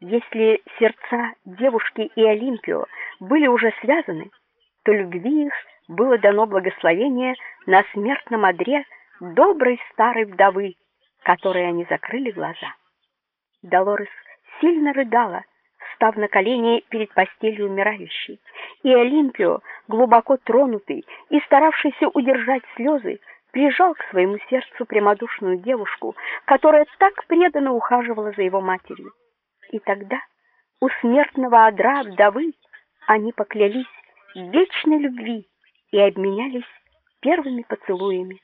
Если сердца девушки и Олимпио были уже связаны, то любви их было дано благословение на смертном одре доброй старой вдовы, которой они закрыли глаза. Долорес сильно рыдала, став на колени перед постелью умирающей, и Олимпио, глубоко тронутый и старавшийся удержать слезы, прижал к своему сердцу прямодушную девушку, которая так преданно ухаживала за его матерью. И тогда у смертного одра вдовы они поклялись вечной любви и обменялись первыми поцелуями,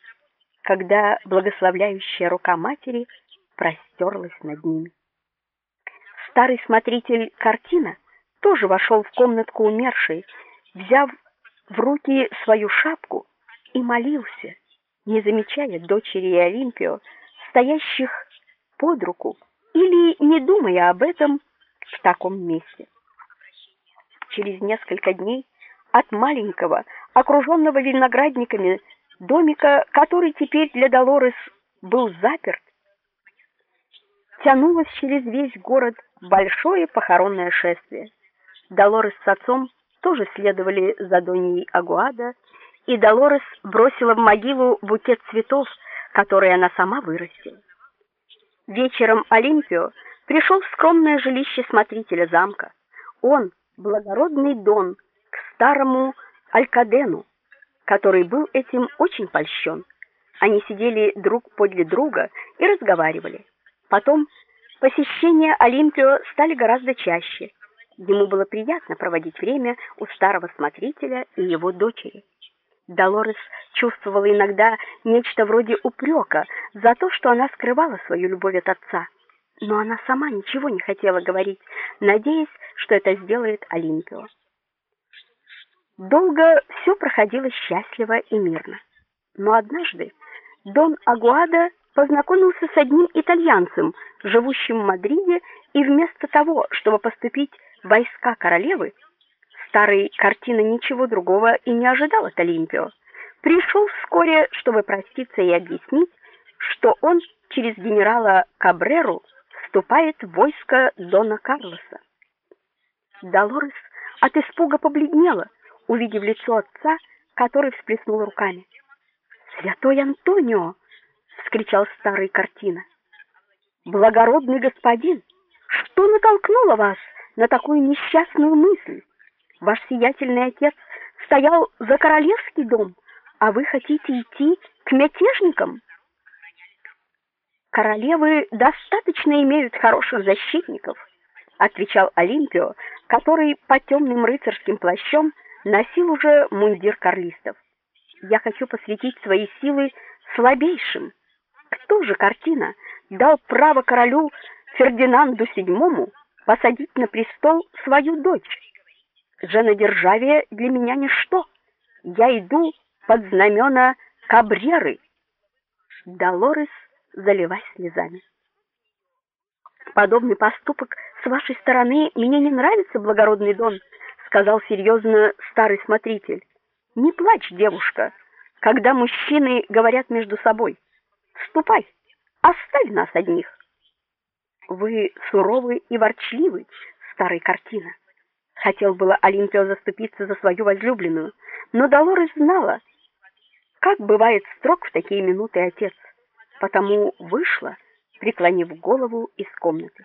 когда благословляющая рука матери простерлась над ними. Старый смотритель картина тоже вошел в комнатку умершей, взяв в руки свою шапку и молился, не замечая дочери и Олимпио, стоящих под руку не думая об этом в таком месте. Через несколько дней от маленького, окруженного виноградниками домика, который теперь для Долорес был заперт, тянулось через весь город большое похоронное шествие. Долорес с отцом тоже следовали за Доней Агуада, и Долорес бросила в могилу букет цветов, который она сама вырастила. Вечером Олимпио пришел в скромное жилище смотрителя замка. Он, благородный Дон, к старому Алькадену, который был этим очень польщен. Они сидели друг подле друга и разговаривали. Потом посещения Олимпио стали гораздо чаще. Ему было приятно проводить время у старого смотрителя и его дочери. Долорес чувствовала иногда нечто вроде упрека за то, что она скрывала свою любовь от отца, но она сама ничего не хотела говорить, надеясь, что это сделает Олимпио. Долго все проходило счастливо и мирно. Но однажды Дон Агуада познакомился с одним итальянцем, живущим в Мадриде, и вместо того, чтобы поступить в войска королевы, старый картина ничего другого и не ожидал от Олимпио. Пришел вскоре, чтобы проститься и объяснить, что он через генерала Кабреру вступает в войско дона Карлоса. Долорес от испуга побледнела, увидев лицо отца, который всплеснул руками. "Святой Антонио!" вскричал старый картина. "Благородный господин, что натолкнуло вас на такую несчастную мысль?" Ваш сиятельный отец стоял за королевский дом, а вы хотите идти к мятежникам? Королевы достаточно имеют хороших защитников, отвечал Олимпио, который под темным рыцарским плащом носил уже мундир карлистов. Я хочу посвятить свои силы слабейшим. Кто же картина дал право королю Фердинанду VII посадить на престол свою дочь? Женодержавие для меня ничто. Я иду под знамена Кабреры. Долорес заливаясь слезами. Подобный поступок с вашей стороны мне не нравится, благородный Дон, сказал серьезно старый смотритель. Не плачь, девушка, когда мужчины говорят между собой. Ступай, оставь нас одних. Вы суровый и ворчливый, старый картина. Хотел было Олимпио заступиться за свою возлюбленную, но Долорес знала, как бывает строг в такие минуты отец, потому вышла, преклонив голову из комнаты.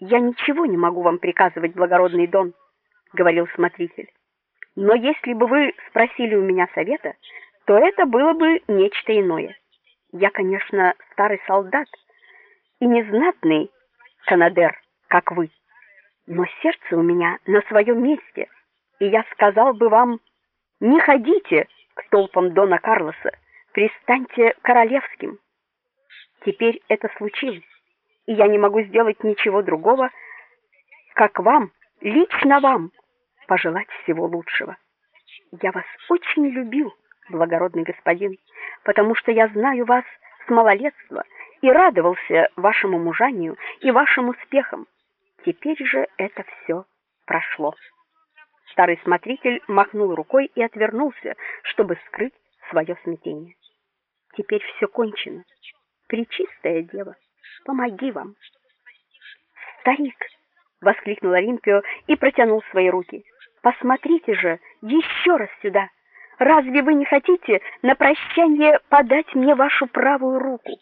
Я ничего не могу вам приказывать, благородный Дон, говорил смотритель. Но если бы вы спросили у меня совета, то это было бы нечто иное. Я, конечно, старый солдат и незнатный канадер, как вы но сердце у меня на своем месте, и я сказал бы вам: не ходите к толпам дона Карлоса, пристаньте королевским. Теперь это случилось, и я не могу сделать ничего другого, как вам, лично вам, пожелать всего лучшего. Я вас очень любил, благородный господин, потому что я знаю вас с малолетства и радовался вашему мужанию и вашим успехам. Теперь же это все прошло. Старый смотритель махнул рукой и отвернулся, чтобы скрыть свое смятение. Теперь все кончено. Пречистая дева, помоги вам. "Старик!" воскликнул Олимпио и протянул свои руки. "Посмотрите же еще раз сюда. Разве вы не хотите на прощание подать мне вашу правую руку?"